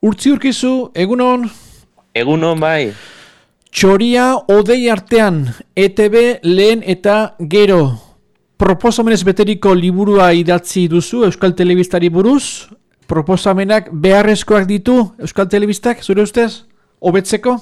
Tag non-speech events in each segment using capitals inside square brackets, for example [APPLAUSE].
Urtzi urkizu, egunon? Egunon bai. Txoria odei artean, ETB lehen eta gero. Proposamenez beteriko liburua idatzi duzu Euskal Telebistari buruz. Proposamenak beharrezkoak ditu Euskal Telebistak, zure ustez? Obetzeko?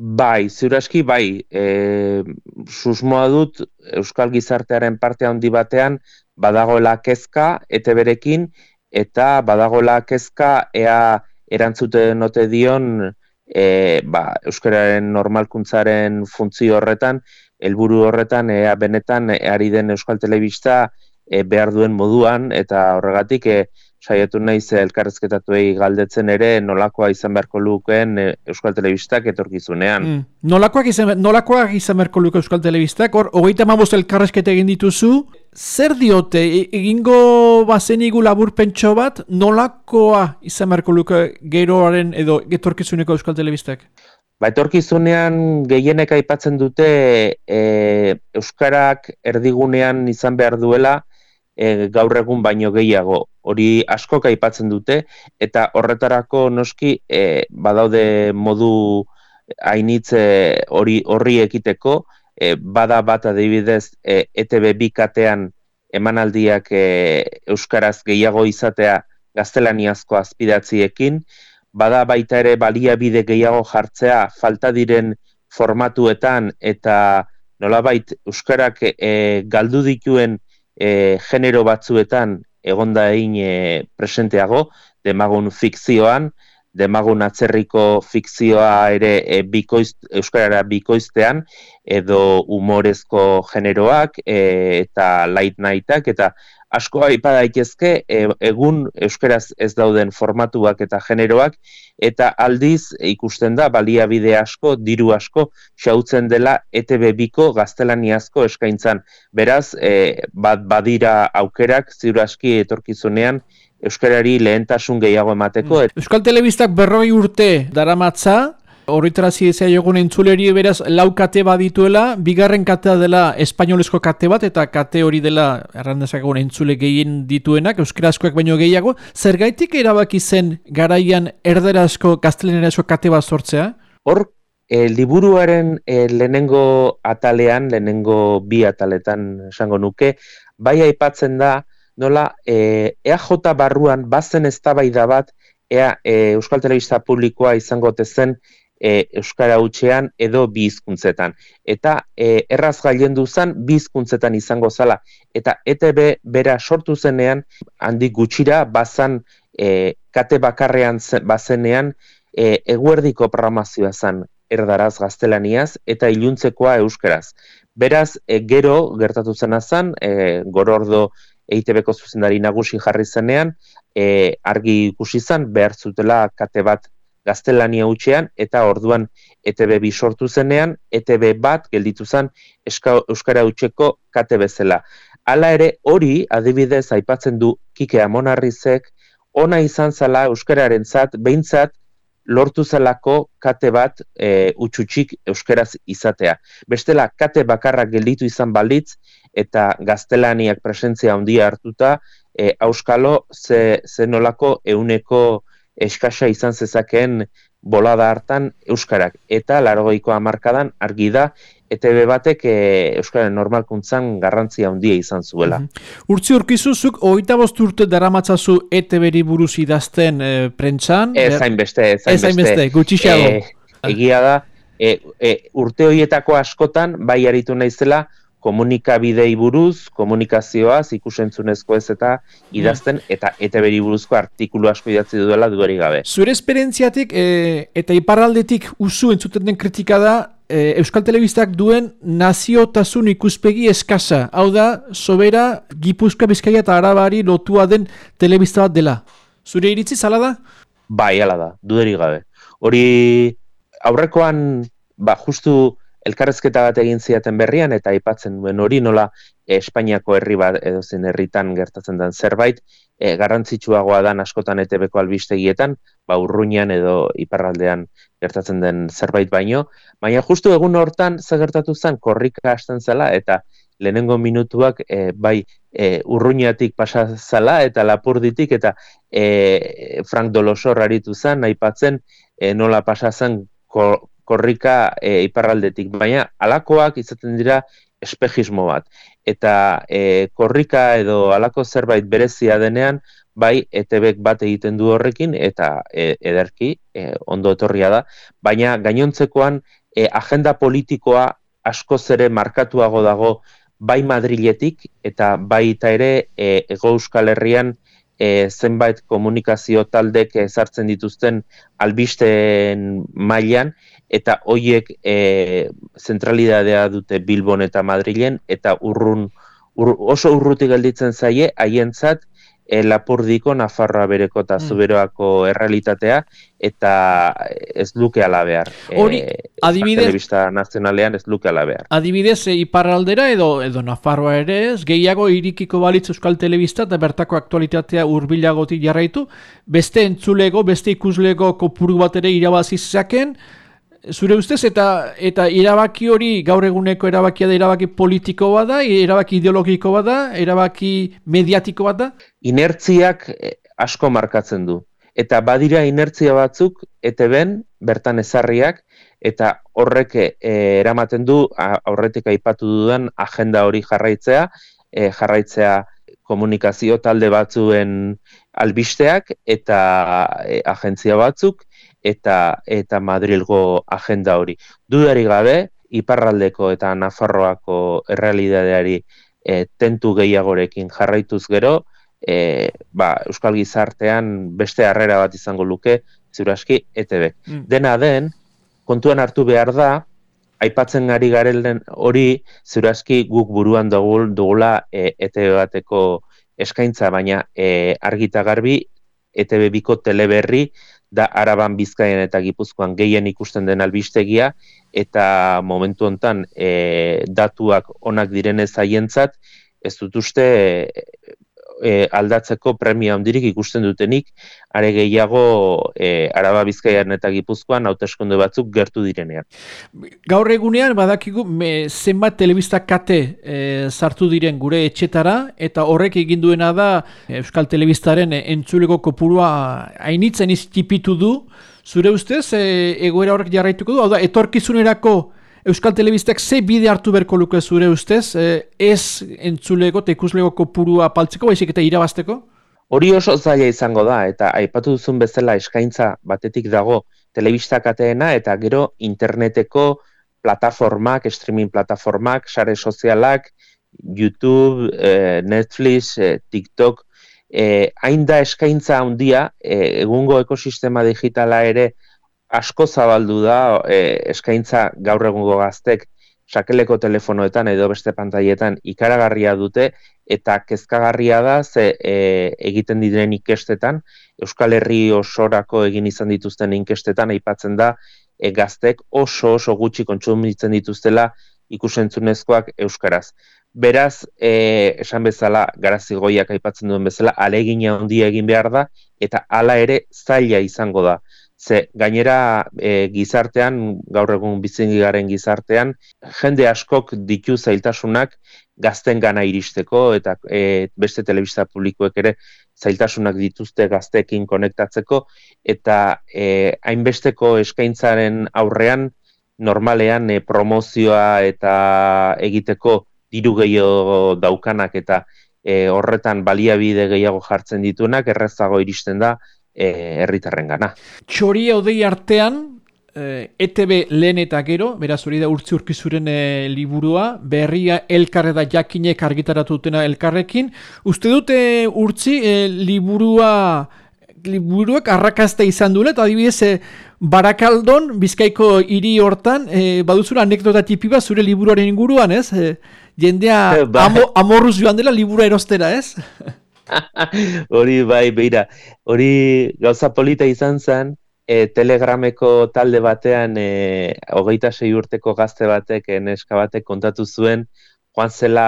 Bai, zuraski bai. E, susmoa dut Euskal Gizartearen parte handi batean badagoela kezka ETB-rekin eta badagoela kezka ea erantzute note dion e, ba, Euskararen normalkuntzaren funtzio horretan, helburu horretan ea benetan ari den Euskal Telebista e, behar duen moduan eta horregatik e, saiatu naiz elkarrezketatuei galdetzen ere nolakoa izan beharko lukeen e, Euskal Telebistak etorkizunean. Mm. Nolakoak izan, nolakoak izan beharko luke Euskal Telebistak, hor, hogeita maboz elkarrezketa egin dituzu, zer diote, e, egingo bazenigu labur pentso bat, nolakoa izan beharko luke geroaren edo etorkizuneko Euskal Telebistak? Ba, etorkizunean gehienek aipatzen dute e, Euskarak erdigunean izan behar duela, e, gaur egun baino gehiago hori asko aipatzen dute eta horretarako noski e, badaude modu hainitze hori horri ekiteko e, bada bat adibidez e, ETB bi katean emanaldiak e, euskaraz gehiago izatea gaztelaniazko azpidatziekin bada baita ere baliabide gehiago jartzea falta diren formatuetan eta nolabait euskarak e, galdu dituen e, genero batzuetan egonda egin e, presenteago, demagun fikzioan, demagun atzerriko fikzioa ere e, bikoiz, euskarara bikoiztean, edo humorezko generoak e, eta light nightak, eta asko aipa daitezke e, egun euskaraz ez dauden formatuak eta generoak eta aldiz ikusten da baliabide asko, diru asko xautzen dela ETB biko gaztelaniazko eskaintzan. Beraz, e, bat badira aukerak ziuraski etorkizunean euskarari lehentasun gehiago emateko. Euskal Telebistak berroi urte daramatza, horretarazi ezea jogun entzuleri beraz lau kate badituela, bigarren katea dela espainolezko kate bat, eta kate hori dela errandezak egun entzule gehien dituenak, euskarazkoak baino gehiago, zergaitik erabaki zen garaian erderazko, gaztelenerazko kate bat sortzea? Hor, e, liburuaren e, lehenengo atalean, lehenengo bi ataletan esango nuke, bai aipatzen da, nola, e, EAJ barruan bazen eztabaida bat, ea e, Euskal Telebista publikoa izango tezen e, euskara hutsean edo bi hizkuntzetan eta e, erraz gailendu zen bi hizkuntzetan izango zala eta ETB bera sortu zenean handi gutxira bazan e, kate bakarrean bazenean e, eguerdiko programazioa zen erdaraz gaztelaniaz eta iluntzekoa euskaraz. Beraz, e, gero gertatu zena zen, e, gorordo EITB-ko zuzendari nagusi jarri zenean, e, argi ikusi zen, behar zutela kate bat gaztelania utxean, eta orduan ETB bi sortu zenean, ETB bat gelditu zen Euskara utxeko kate bezala. Hala ere, hori adibidez aipatzen du Kike Amonarrizek, ona izan zala Euskararen zat, behintzat, lortu zelako kate bat e, utxutxik Euskaraz izatea. Bestela, kate bakarrak gelditu izan balitz, eta gaztelaniak presentzia handia hartuta, e, auskalo ze, ze nolako euneko eskasa izan zezakeen bolada hartan euskarak eta largoiko hamarkadan argi da ETB batek e, euskaren normalkuntzan garrantzia handia izan zuela. Mm -hmm. Urtzi urkizuzuk, oita bost urte daramatzazu ETB-ri buruz idazten e, prentxan? Ez hainbeste, ez hainbeste. gutxixago. E, egia da, e, e, urte horietako askotan, bai aritu naizela, komunikabidei buruz, komunikazioaz, ikusentzunezko ez eta idazten, mm. eta eteberi buruzko artikulu asko idatzi duela duari gabe. Zure esperientziatik e, eta iparraldetik usu entzuten den kritika da, e, Euskal Telebistak duen naziotasun ikuspegi eskasa. Hau da, sobera, gipuzka bizkaia eta arabari lotua den telebista bat dela. Zure iritzi, zala da? Bai, ala da, duderi gabe. Hori, aurrekoan, ba, justu, elkarrezketa bat egin ziaten berrian eta aipatzen duen hori nola Espainiako herri bat edo zen herritan gertatzen den zerbait e, garrantzitsuagoa dan askotan ETBko albistegietan, ba urruinan edo iparraldean gertatzen den zerbait baino, baina justu egun hortan ze gertatu zen? Korrika hasten zela eta lehenengo minutuak e, bai e, urruñatik pasazala eta lapurditik eta e, Frank Dolosor aritu zen, aipatzen e, nola pasazan korrika e, iparraldetik. Baina alakoak izaten dira espejismo bat. Eta e, korrika edo alako zerbait berezia denean, bai etebek bat egiten du horrekin eta e, ederki e, ondo etorria da. Baina gainontzekoan e, agenda politikoa askoz ere markatuago dago bai Madriletik eta bai eta ere e, Ego Euskal Herrian e, zenbait komunikazio taldek ezartzen dituzten albisteen mailan eta hoiek e, zentralidadea dute Bilbon eta Madrilen eta urrun oso urruti gelditzen zaie haientzat e, lapurdiko Nafarroa bereko eta mm. zuberoako errealitatea eta ez luke ala behar. Hori, e, adibidez... Telebista nazionalean ez luke ala behar. Adibidez, e, iparraldera edo, edo Nafarroa ere ez, gehiago irikiko balitz Euskal Telebista eta bertako aktualitatea urbilagotik jarraitu, beste entzulego, beste ikuslego kopuru bat ere irabazizaken, zure ustez eta eta erabaki hori gaur eguneko erabakia da erabaki politiko bada, erabaki ideologiko bada, erabaki mediatiko bada? Inertziak eh, asko markatzen du. Eta badira inertzia batzuk ete ben bertan ezarriak eta horrek e, eramaten du aurretik aipatu dudan agenda hori jarraitzea, e, jarraitzea komunikazio talde batzuen albisteak eta e, agentzia batzuk eta eta Madrilgo agenda hori. Dudari gabe, iparraldeko eta Nafarroako errealidadeari e, tentu gehiagorekin jarraituz gero, e, ba, Euskal Gizartean beste harrera bat izango luke, zuraski, ETB. Mm. Dena den, kontuan hartu behar da, aipatzen gari garelen hori, zuraski guk buruan dugu, dugula e, ETB bateko eskaintza, baina e, argita garbi, ETB biko teleberri, da Araban Bizkaian eta Gipuzkoan gehien ikusten den albistegia eta momentu hontan e, datuak onak direnez haientzat ez dut uste e, aldatzeko premia handirik ikusten dutenik, are gehiago e, Araba Bizkaian eta Gipuzkoan hauteskunde batzuk gertu direnean. Gaur egunean badakigu me, zenbat telebista kate e, sartu diren gure etxetara eta horrek egin duena da Euskal Telebistaren entzuleko kopurua hainitzen iztipitu du. Zure ustez, e, egoera horrek jarraituko du, hau da, etorkizunerako Euskal Telebistek ze bide hartu berko luke zure ustez, e, ez entzulego eta ikuslego kopurua paltzeko, baizik eta irabazteko? Hori oso zaila izango da, eta aipatu duzun bezala eskaintza batetik dago telebistakateena eta gero interneteko plataformak, streaming plataformak, sare sozialak, YouTube, e, Netflix, e, TikTok, hain da eskaintza handia, egungo ekosistema digitala ere, asko zabaldu da e, eskaintza gaur egungo gaztek sakeleko telefonoetan edo beste pantailetan ikaragarria dute eta kezkagarria da ze e, egiten diren ikestetan Euskal Herri osorako egin izan dituzten inkestetan aipatzen da e, gaztek oso oso gutxi kontsumitzen dituztela ikusentzunezkoak euskaraz. Beraz, e, esan bezala, garazigoiak aipatzen duen bezala, alegina handia egin behar da, eta hala ere zaila izango da. Ze gainera e, gizartean, gaur egun bizingi garen gizartean, jende askok ditu zailtasunak gazten gana iristeko eta e, beste telebista publikoek ere zailtasunak dituzte gazteekin konektatzeko eta e, hainbesteko eskaintzaren aurrean normalean e, promozioa eta egiteko diru gehiago daukanak eta e, horretan baliabide gehiago jartzen dituenak errezago iristen da E, herritarren gana. Txori haudei artean, e, ETB lehen eta gero, beraz hori da urtzi urkizuren e, liburua, berria elkarre da jakinek argitaratu dutena elkarrekin. Uste dute urtzi e, liburua liburuak arrakazta izan duela, eta adibidez, e, Barakaldon, Bizkaiko hiri hortan, e, baduzura anekdota tipi bat zure liburuaren inguruan, ez? E, jendea [LAUGHS] bai. amorruz joan dela liburua erostera, ez? [LAUGHS] [LAUGHS] hori bai, beira, hori gauza polita izan zen, e, telegrameko talde batean, e, hogeita sei urteko gazte batek, e, neska batek kontatu zuen, joan zela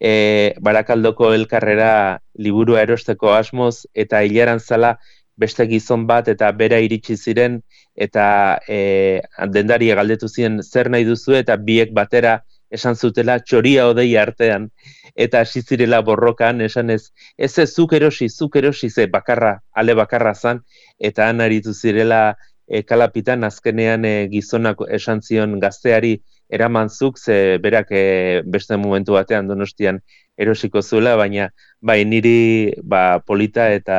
e, barakaldoko elkarrera liburua erosteko asmoz, eta hilaran zela beste gizon bat, eta bera iritsi ziren, eta e, dendari galdetu ziren zer nahi duzu, eta biek batera esan zutela txoria odei artean, eta hasi zirela borrokan, esan ez, ez ez zuk erosi, zuk erosi ze bakarra, ale bakarra zan, eta han aritu zirela e, kalapitan azkenean e, gizonak esan zion gazteari eraman zuk, ze berak e, beste momentu batean donostian erosiko zuela, baina bai niri ba, polita eta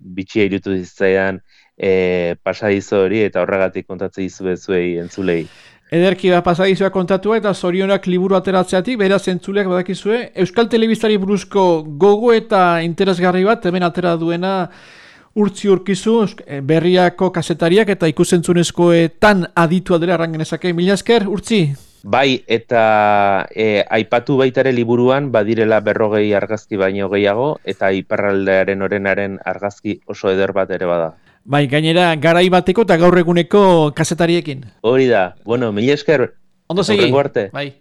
bitxia irutu ditzaidan e, pasadizo hori eta horregatik kontatzen dizu bezuei entzulei. Ederki da pasadizua kontatua eta zorionak liburu ateratzeatik, beraz entzuleak badakizue. Euskal Telebistari buruzko gogo eta interesgarri bat, hemen atera duena urtzi urkizu, eh, berriako kasetariak eta ikusentzunezkoetan aditua dela errangenezake. Mila esker, urtzi? Bai, eta e, aipatu baitare liburuan, badirela berrogei argazki baino gehiago, eta iparraldearen orenaren argazki oso eder bat ere bada. Bai, gainera, garai bateko eta gaur eguneko kasetariekin. Hori da, bueno, mila esker. Ondo segi. Bai.